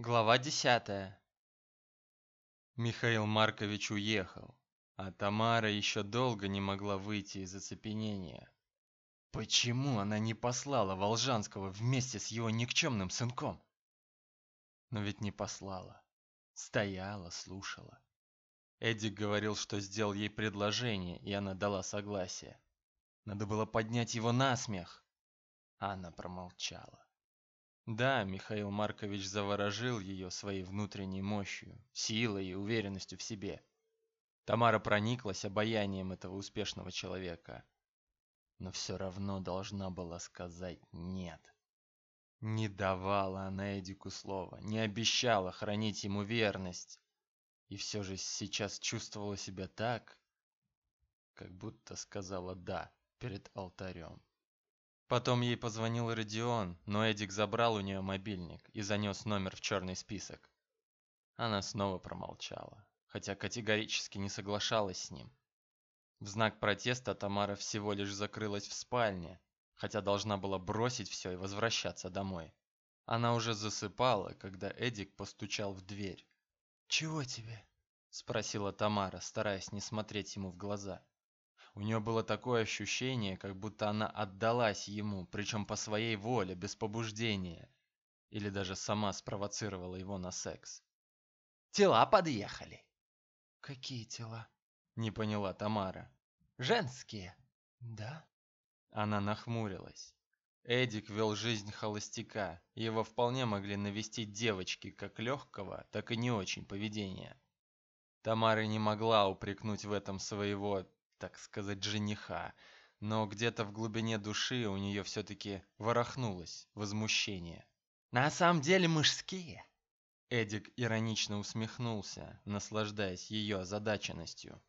Глава десятая. Михаил Маркович уехал, а Тамара еще долго не могла выйти из оцепенения. Почему она не послала Волжанского вместе с его никчемным сынком? Но ведь не послала. Стояла, слушала. Эдик говорил, что сделал ей предложение, и она дала согласие. Надо было поднять его на смех. А она промолчала. Да, Михаил Маркович заворожил ее своей внутренней мощью, силой и уверенностью в себе. Тамара прониклась обаянием этого успешного человека, но все равно должна была сказать «нет». Не давала она Эдику слова, не обещала хранить ему верность. И все же сейчас чувствовала себя так, как будто сказала «да» перед алтарем. Потом ей позвонил Родион, но Эдик забрал у нее мобильник и занес номер в черный список. Она снова промолчала, хотя категорически не соглашалась с ним. В знак протеста Тамара всего лишь закрылась в спальне, хотя должна была бросить все и возвращаться домой. Она уже засыпала, когда Эдик постучал в дверь. «Чего тебе?» – спросила Тамара, стараясь не смотреть ему в глаза. У нее было такое ощущение, как будто она отдалась ему, причем по своей воле, без побуждения. Или даже сама спровоцировала его на секс. «Тела подъехали». «Какие тела?» – не поняла Тамара. «Женские». «Да?» Она нахмурилась. Эдик вел жизнь холостяка, его вполне могли навестить девочки как легкого, так и не очень поведения. Тамара не могла упрекнуть в этом своего так сказать, жениха, но где-то в глубине души у нее все-таки ворохнулось возмущение. «На самом деле мужские!» Эдик иронично усмехнулся, наслаждаясь ее озадаченностью.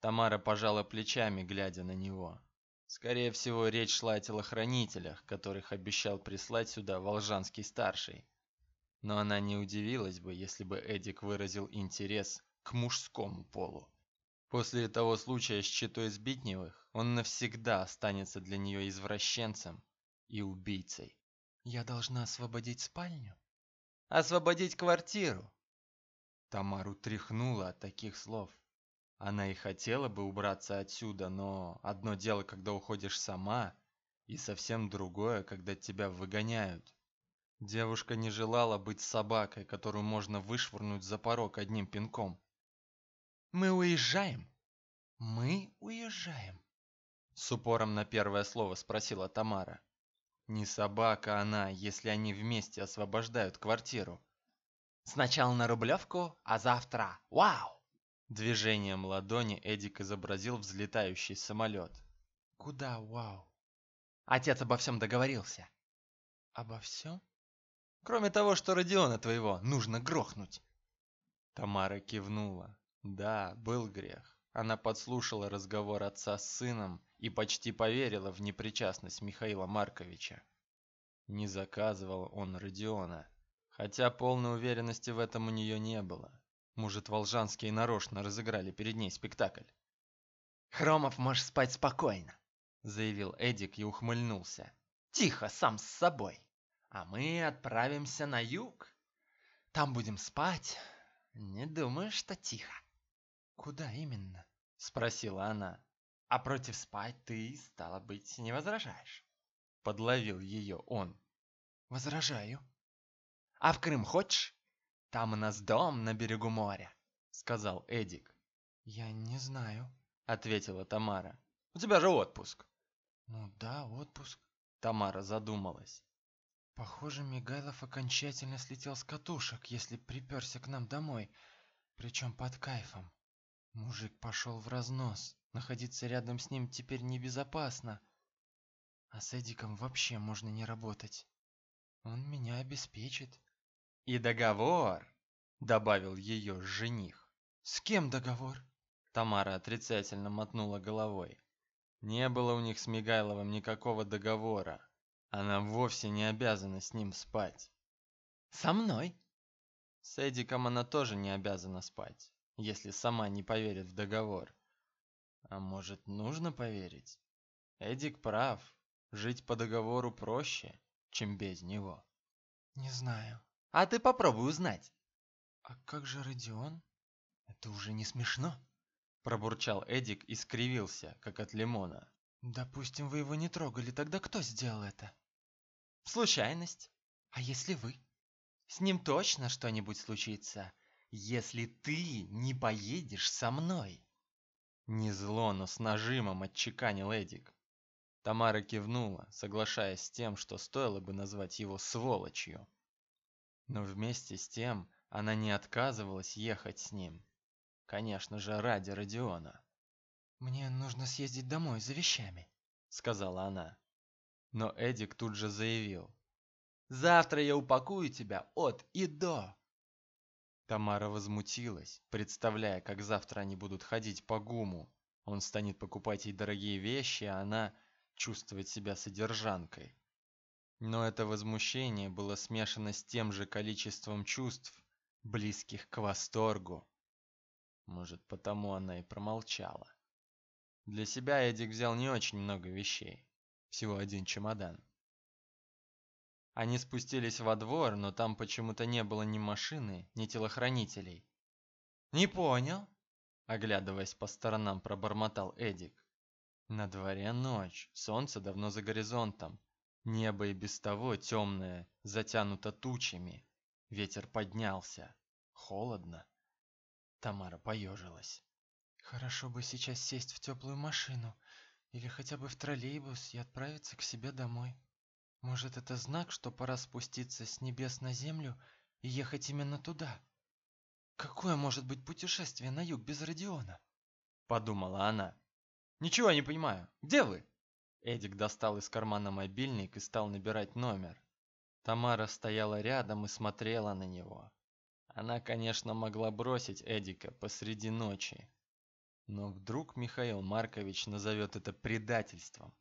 Тамара пожала плечами, глядя на него. Скорее всего, речь шла о телохранителях, которых обещал прислать сюда Волжанский старший. Но она не удивилась бы, если бы Эдик выразил интерес к мужскому полу. После того случая с Читой Сбитневых он навсегда останется для нее извращенцем и убийцей. Я должна освободить спальню? Освободить квартиру. Тамару тряхнуло от таких слов. Она и хотела бы убраться отсюда, но одно дело, когда уходишь сама, и совсем другое, когда тебя выгоняют. Девушка не желала быть собакой, которую можно вышвырнуть за порог одним пинком. Мы уезжаем. Мы уезжаем. С упором на первое слово спросила Тамара. Не собака она, если они вместе освобождают квартиру. Сначала на Рублевку, а завтра. Вау! Движением ладони Эдик изобразил взлетающий самолет. Куда вау? Отец обо всем договорился. Обо всем? Кроме того, что Родиона твоего нужно грохнуть. Тамара кивнула. Да, был грех. Она подслушала разговор отца с сыном и почти поверила в непричастность Михаила Марковича. Не заказывал он Родиона, хотя полной уверенности в этом у нее не было. Может, волжанские нарочно разыграли перед ней спектакль. «Хромов можешь спать спокойно», — заявил Эдик и ухмыльнулся. «Тихо, сам с собой. А мы отправимся на юг. Там будем спать. Не думаю, что тихо». «Куда именно?» – спросила она. «А против спать ты, стало быть, не возражаешь?» Подловил ее он. «Возражаю». «А в Крым хочешь? Там у нас дом на берегу моря», – сказал Эдик. «Я не знаю», – ответила Тамара. «У тебя же отпуск». «Ну да, отпуск», – Тамара задумалась. Похоже, Мигайлов окончательно слетел с катушек, если приперся к нам домой, причем под кайфом. Мужик пошел в разнос. Находиться рядом с ним теперь небезопасно. А с Эдиком вообще можно не работать. Он меня обеспечит. И договор, добавил ее жених. С кем договор? Тамара отрицательно мотнула головой. Не было у них с Мигайловым никакого договора. Она вовсе не обязана с ним спать. Со мной? С Эдиком она тоже не обязана спать если сама не поверит в договор. А может, нужно поверить? Эдик прав. Жить по договору проще, чем без него. Не знаю, А ты попробуй узнать. А как же Родион? Это уже не смешно. Пробурчал Эдик и скривился, как от лимона. Допустим, вы его не трогали, тогда кто сделал это? Случайность. А если вы? С ним точно что-нибудь случится, если ты не поедешь со мной. Не зло, но с нажимом отчеканил Эдик. Тамара кивнула, соглашаясь с тем, что стоило бы назвать его сволочью. Но вместе с тем она не отказывалась ехать с ним. Конечно же, ради Родиона. «Мне нужно съездить домой за вещами», — сказала она. Но Эдик тут же заявил. «Завтра я упакую тебя от и до». Тамара возмутилась, представляя, как завтра они будут ходить по гуму. Он станет покупать ей дорогие вещи, а она чувствовать себя содержанкой. Но это возмущение было смешано с тем же количеством чувств, близких к восторгу. Может, потому она и промолчала. Для себя Эдик взял не очень много вещей, всего один чемодан. Они спустились во двор, но там почему-то не было ни машины, ни телохранителей. «Не понял?» Оглядываясь по сторонам, пробормотал Эдик. На дворе ночь, солнце давно за горизонтом. Небо и без того темное, затянуто тучами. Ветер поднялся. Холодно. Тамара поежилась. Хорошо бы сейчас сесть в теплую машину или хотя бы в троллейбус и отправиться к себе домой. Может, это знак, что пора спуститься с небес на землю и ехать именно туда? Какое может быть путешествие на юг без Родиона? Подумала она. Ничего не понимаю. Где вы? Эдик достал из кармана мобильник и стал набирать номер. Тамара стояла рядом и смотрела на него. Она, конечно, могла бросить Эдика посреди ночи. Но вдруг Михаил Маркович назовет это предательством.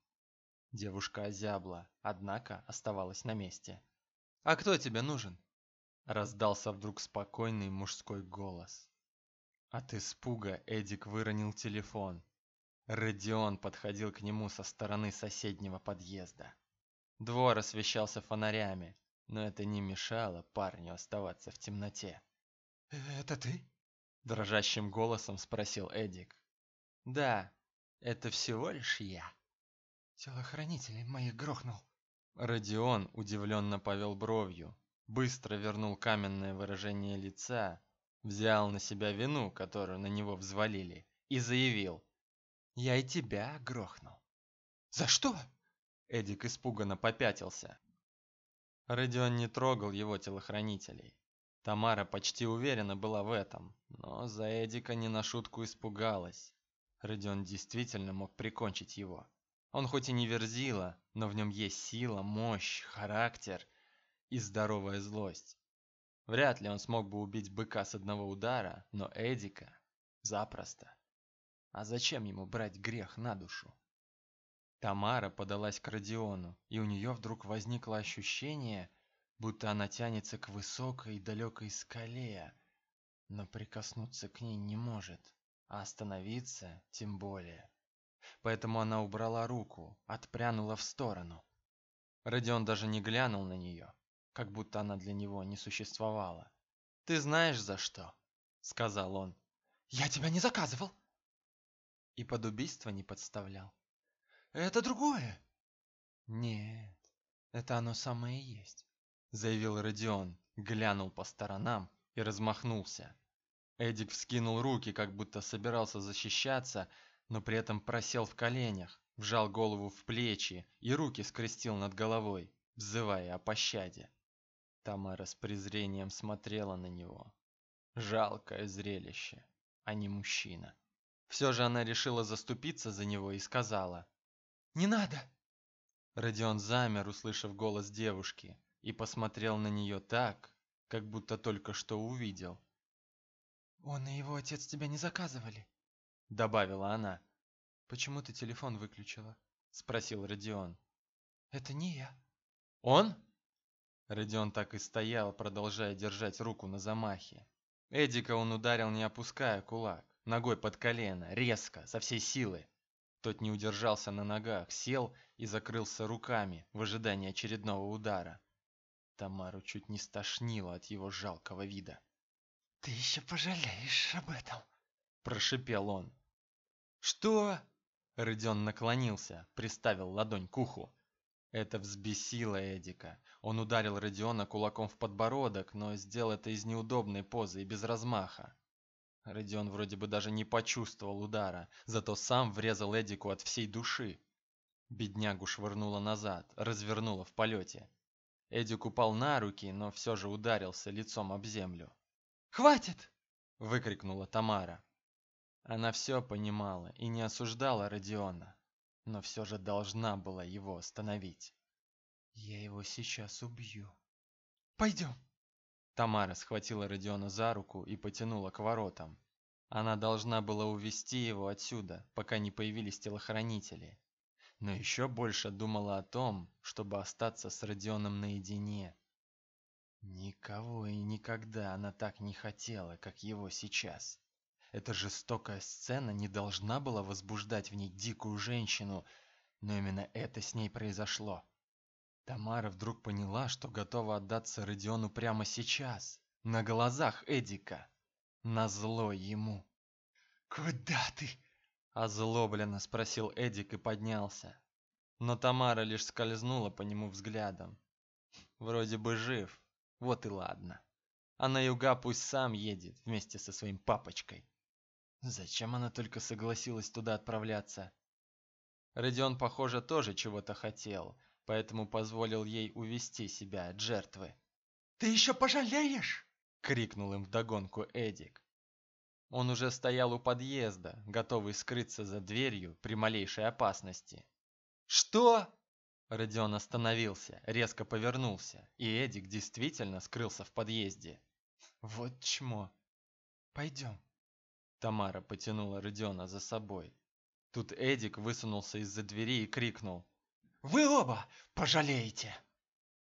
Девушка озябла, однако оставалась на месте. «А кто тебе нужен?» Раздался вдруг спокойный мужской голос. От испуга Эдик выронил телефон. Родион подходил к нему со стороны соседнего подъезда. Двор освещался фонарями, но это не мешало парню оставаться в темноте. «Это ты?» – дрожащим голосом спросил Эдик. «Да, это всего лишь я». «Телохранителей моих грохнул». Родион удивленно повел бровью, быстро вернул каменное выражение лица, взял на себя вину, которую на него взвалили, и заявил – я и тебя грохнул. За что? Эдик испуганно попятился. Родион не трогал его телохранителей. Тамара почти уверена была в этом, но за Эдика не на шутку испугалась. Родион действительно мог прикончить его. Он хоть и не верзила, но в нем есть сила, мощь, характер и здоровая злость. Вряд ли он смог бы убить быка с одного удара, но Эдика запросто. А зачем ему брать грех на душу? Тамара подалась к Родиону, и у нее вдруг возникло ощущение, будто она тянется к высокой далекой скале, но прикоснуться к ней не может, а остановиться тем более. Поэтому она убрала руку, отпрянула в сторону. Родион даже не глянул на нее, как будто она для него не существовала. «Ты знаешь за что?» — сказал он. «Я тебя не заказывал!» И под убийство не подставлял. Это другое. Нет, это оно самое и есть, заявил Родион, глянул по сторонам и размахнулся. Эдик вскинул руки, как будто собирался защищаться, но при этом просел в коленях, вжал голову в плечи и руки скрестил над головой, взывая о пощаде. Тамара с презрением смотрела на него. Жалкое зрелище, а не мужчина. Все же она решила заступиться за него и сказала. «Не надо!» Родион замер, услышав голос девушки, и посмотрел на нее так, как будто только что увидел. «Он и его отец тебя не заказывали», — добавила она. «Почему ты телефон выключила?» — спросил Родион. «Это не я». «Он?» Родион так и стоял, продолжая держать руку на замахе. Эдика он ударил, не опуская кулак ногой под колено, резко, со всей силы. Тот не удержался на ногах, сел и закрылся руками в ожидании очередного удара. Тамару чуть не стошнило от его жалкого вида. «Ты еще пожалеешь об этом!» – прошипел он. «Что?» – Родион наклонился, приставил ладонь к уху. Это взбесило Эдика. Он ударил Родиона кулаком в подбородок, но сделал это из неудобной позы и без размаха. Родион вроде бы даже не почувствовал удара, зато сам врезал Эдику от всей души. Беднягу швырнуло назад, развернуло в полете. Эдик упал на руки, но все же ударился лицом об землю. «Хватит!» – выкрикнула Тамара. Она все понимала и не осуждала Родиона, но все же должна была его остановить. «Я его сейчас убью. Пойдем!» Тамара схватила Родиона за руку и потянула к воротам. Она должна была увести его отсюда, пока не появились телохранители. Но еще больше думала о том, чтобы остаться с Родионом наедине. Никого и никогда она так не хотела, как его сейчас. Эта жестокая сцена не должна была возбуждать в ней дикую женщину, но именно это с ней произошло. Тамара вдруг поняла, что готова отдаться Родиону прямо сейчас, на глазах Эдика, на зло ему. «Куда ты?» – озлобленно спросил Эдик и поднялся. Но Тамара лишь скользнула по нему взглядом. Вроде бы жив, вот и ладно. А на юга пусть сам едет вместе со своим папочкой. Зачем она только согласилась туда отправляться? Родион, похоже, тоже чего-то хотел – поэтому позволил ей увести себя от жертвы. «Ты еще пожалеешь!» — крикнул им вдогонку Эдик. Он уже стоял у подъезда, готовый скрыться за дверью при малейшей опасности. «Что?» Родион остановился, резко повернулся, и Эдик действительно скрылся в подъезде. «Вот чмо!» «Пойдем!» Тамара потянула Родиона за собой. Тут Эдик высунулся из-за двери и крикнул. Вы оба пожалеете!»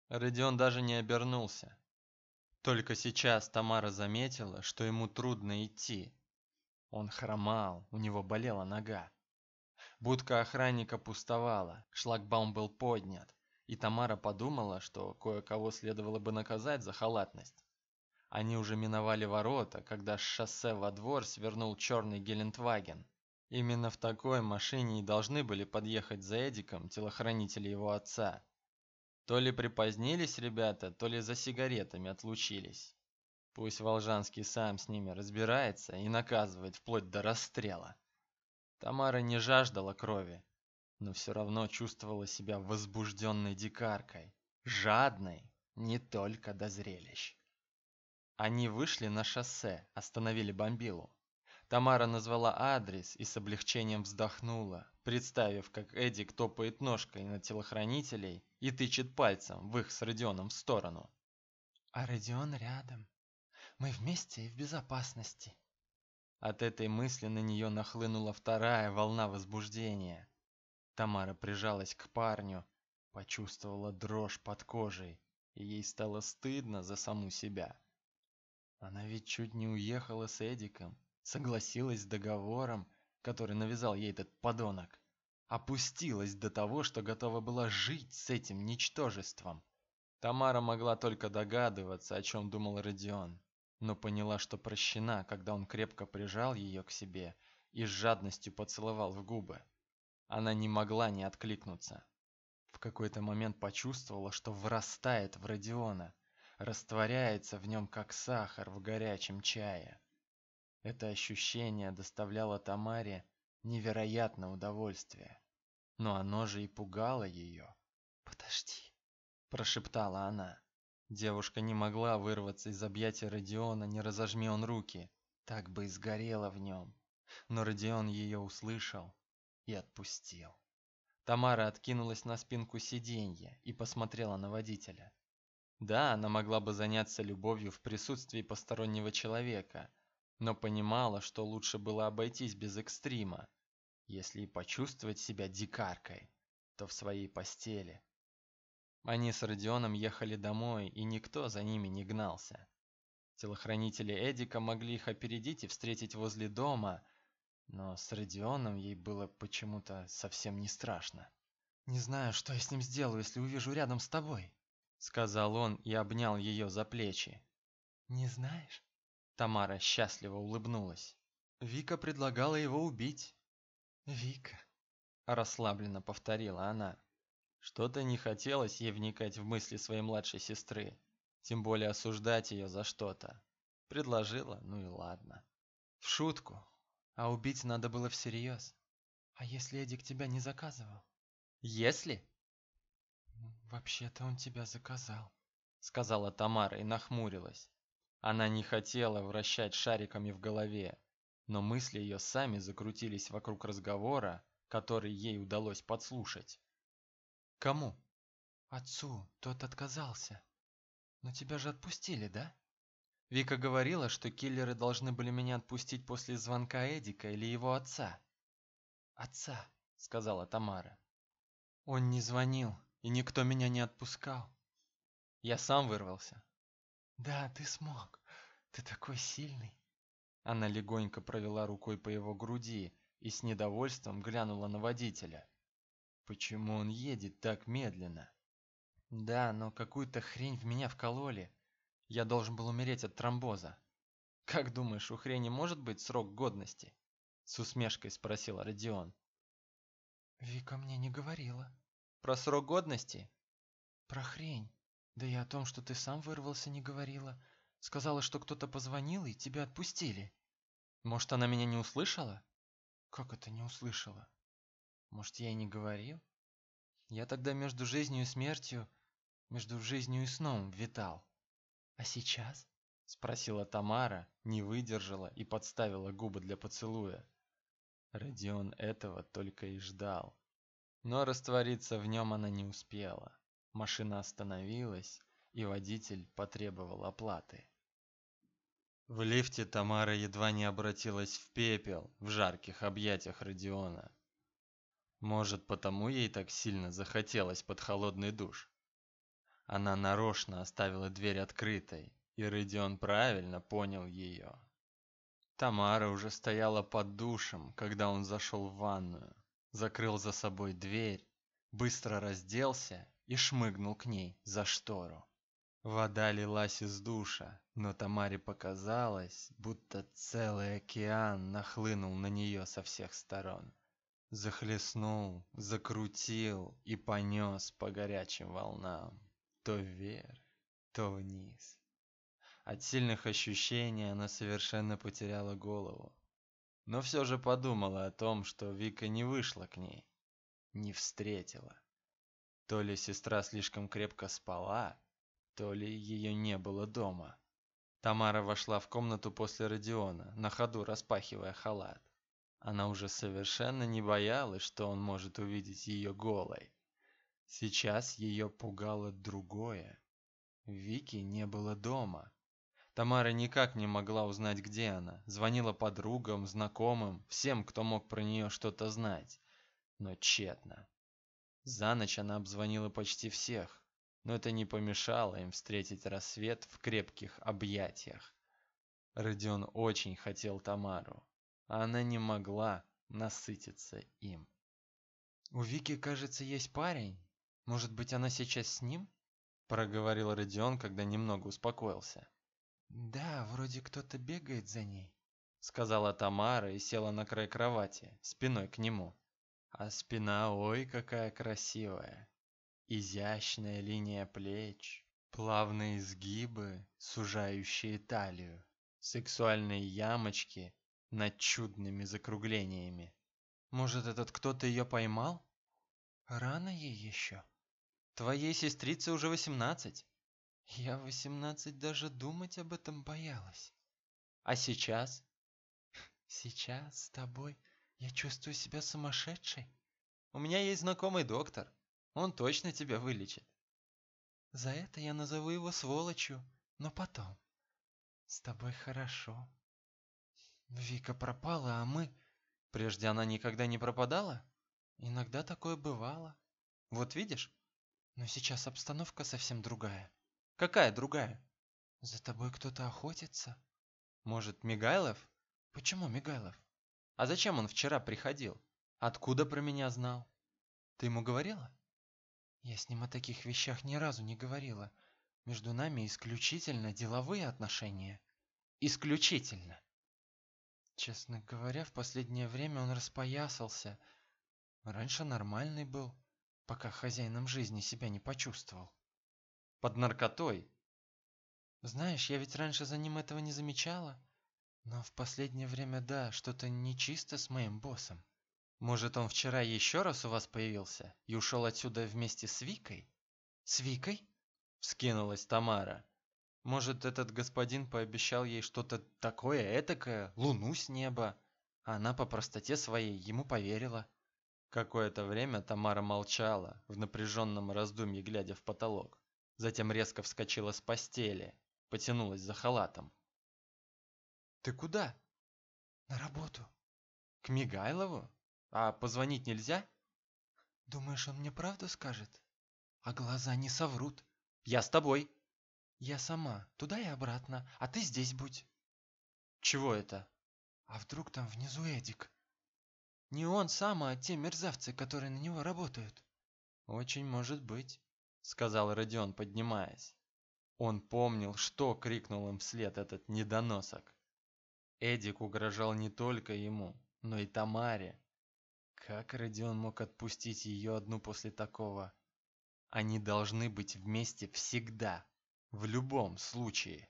Родион даже не обернулся. Только сейчас Тамара заметила, что ему трудно идти. Он хромал, у него болела нога. Будка охранника пустовала, шлагбаум был поднят, и Тамара подумала, что кое-кого следовало бы наказать за халатность. Они уже миновали ворота, когда с шоссе во двор свернул черный Гелендваген. Именно в такой машине и должны были подъехать за Эдиком телохранители его отца. То ли припозднились ребята, то ли за сигаретами отлучились. Пусть Волжанский сам с ними разбирается и наказывает вплоть до расстрела. Тамара не жаждала крови, но все равно чувствовала себя возбужденной дикаркой, жадной не только до зрелищ. Они вышли на шоссе, остановили Бомбилу. Тамара назвала адрес и с облегчением вздохнула, представив, как Эдик топает ножкой на телохранителей и тычет пальцем в их с Родионом сторону. «А Родион рядом. Мы вместе и в безопасности». От этой мысли на нее нахлынула вторая волна возбуждения. Тамара прижалась к парню, почувствовала дрожь под кожей, и ей стало стыдно за саму себя. Она ведь чуть не уехала с Эдиком, согласилась с договором, который навязал ей этот подонок, опустилась до того, что готова была жить с этим ничтожеством. Тамара могла только догадываться, о чем думал Родион, но поняла, что прощена, когда он крепко прижал ее к себе и с жадностью поцеловал в губы. Она не могла не откликнуться. В какой-то момент почувствовала, что врастает в Родиона, растворяется в нем, как сахар в горячем чае. Это ощущение доставляло Тамаре невероятное удовольствие. Но оно же и пугало ее. «Подожди», – прошептала она. Девушка не могла вырваться из объятия Родиона, не разожми он руки. Так бы и сгорела в нем. Но Родион ее услышал и отпустил. Тамара откинулась на спинку сиденья и посмотрела на водителя. Да, она могла бы заняться любовью в присутствии постороннего человека – но понимала, что лучше было обойтись без экстрима. Если и почувствовать себя дикаркой, то в своей постели. Они с Родионом ехали домой, и никто за ними не гнался. Телохранители Эдика могли их опередить и встретить возле дома, но с Родионом ей было почему-то совсем не страшно. «Не знаю, что я с ним сделаю, если увижу рядом с тобой», — сказал он и обнял ее за плечи. Не знаешь? Тамара счастливо улыбнулась. Вика предлагала его убить. Вика, расслабленно повторила она. Что-то не хотелось ей вникать в мысли своей младшей сестры, тем более осуждать ее за что-то. Предложила, ну и ладно. В шутку, а убить надо было всерьез. А если Эдик тебя не заказывал? Если? Вообще-то он тебя заказал, сказала Тамара и нахмурилась. Она не хотела вращать шариками в голове, но мысли ее сами закрутились вокруг разговора, который ей удалось подслушать. Кому? Отцу, тот отказался. Но тебя же отпустили, да? Вика говорила, что киллеры должны были меня отпустить после звонка Эдика или его отца. Отца, сказала Тамара. Он не звонил, и никто меня не отпускал. Я сам вырвался. Да, ты смог. Ты такой сильный. Она легонько провела рукой по его груди и с недовольством глянула на водителя. Почему он едет так медленно? Да, но какую-то хрень в меня вкололи. Я должен был умереть от тромбоза. Как думаешь, у хрени может быть срок годности? С усмешкой спросил Родион. Вика мне не говорила. Про срок годности? Про хрень. Да и о том, что ты сам вырвался, не говорила. Сказала, что кто-то позвонил и тебя отпустили. Может, она меня не услышала? Как это не услышала? Может, я и не говорил? Я тогда между жизнью и смертью, между жизнью и сном витал. А сейчас? спросила Тамара, не выдержала и подставила губы для поцелуя. Родион этого только и ждал. Но раствориться в нем она не успела. Машина остановилась, и водитель потребовал оплаты. В лифте Тамара едва не обратилась в пепел в жарких объятиях Родиона. Может, потому ей так сильно захотелось под холодный душ. Она нарочно оставила дверь открытой, и Родион правильно понял ее. Тамара уже стояла под душем, когда он зашел в ванную, закрыл за собой дверь, быстро разделся и шмыгнул к ней за штору. Вода лилась из душа, но Тамаре показалось, будто целый океан нахлынул на нее со всех сторон захлестнул, закрутил и понес по горячим волнам, то вверх, то вниз. От сильных ощущений она совершенно потеряла голову, но все же подумала о том, что Вика не вышла к ней, не встретила. То ли сестра слишком крепко спала, то ли ее не было дома. Тамара вошла в комнату после Родиона, на ходу распахивая халат. Она уже совершенно не боялась, что он может увидеть ее голой. Сейчас ее пугало другое. Вики не было дома. Тамара никак не могла узнать, где она. Звонила подругам, знакомым, всем, кто мог про нее что-то знать. Но тщетно. За ночь она обзвонила почти всех, но это не помешало им встретить рассвет в крепких объятиях. Родион очень хотел Тамару, а она не могла насытиться им. У Вики, кажется, есть парень. Может быть, она сейчас с ним? проговорил Родион, когда немного успокоился. Да, вроде кто-то бегает за ней, сказала Тамара и села на край кровати, спиной к нему. А спина, ой, какая красивая. Изящная линия плеч, плавные изгибы, сужающие талию, сексуальные ямочки над чудными закруглениями. Может, этот кто-то ее поймал? Рано ей еще. Твоей сестрице уже восемнадцать. Я восемнадцать даже думать об этом боялась. А сейчас? Сейчас с тобой я чувствую себя сумасшедшей. У меня есть знакомый доктор. Он точно тебя вылечит. За это я назову его сволочью, но потом. С тобой хорошо. Вика пропала, а мы... Прежде она никогда не пропадала? Иногда такое бывало. Вот видишь? Но сейчас обстановка совсем другая. Какая другая? За тобой кто-то охотится. Может, Мигайлов? Почему Мигайлов? А зачем он вчера приходил? Откуда про меня знал? Ты ему говорила? Я с ним о таких вещах ни разу не говорила. Между нами исключительно деловые отношения. Исключительно. Честно говоря, в последнее время он распоясался. Раньше нормальный был, пока хозяином жизни себя не почувствовал. Под наркотой? Знаешь, я ведь раньше за ним этого не замечала. Но в последнее время, да, что-то нечисто с моим боссом. Может, он вчера еще раз у вас появился и ушел отсюда вместе с Викой? С Викой? Вскинулась Тамара. Может, этот господин пообещал ей что-то такое этакое, луну с неба, а она по простоте своей ему поверила. Какое-то время Тамара молчала, в напряженном раздумье глядя в потолок. Затем резко вскочила с постели, потянулась за халатом. Ты куда? На работу. К Мигайлову? А позвонить нельзя? Думаешь, он мне правду скажет? А глаза не соврут. Я с тобой. Я сама, туда и обратно, а ты здесь будь. Чего это? А вдруг там внизу Эдик? Не он сам, а те мерзавцы, которые на него работают. Очень может быть, сказал Родион, поднимаясь. Он помнил, что крикнул им вслед этот недоносок. Эдик угрожал не только ему, но и Тамаре. Как Родион мог отпустить ее одну после такого? Они должны быть вместе всегда, в любом случае.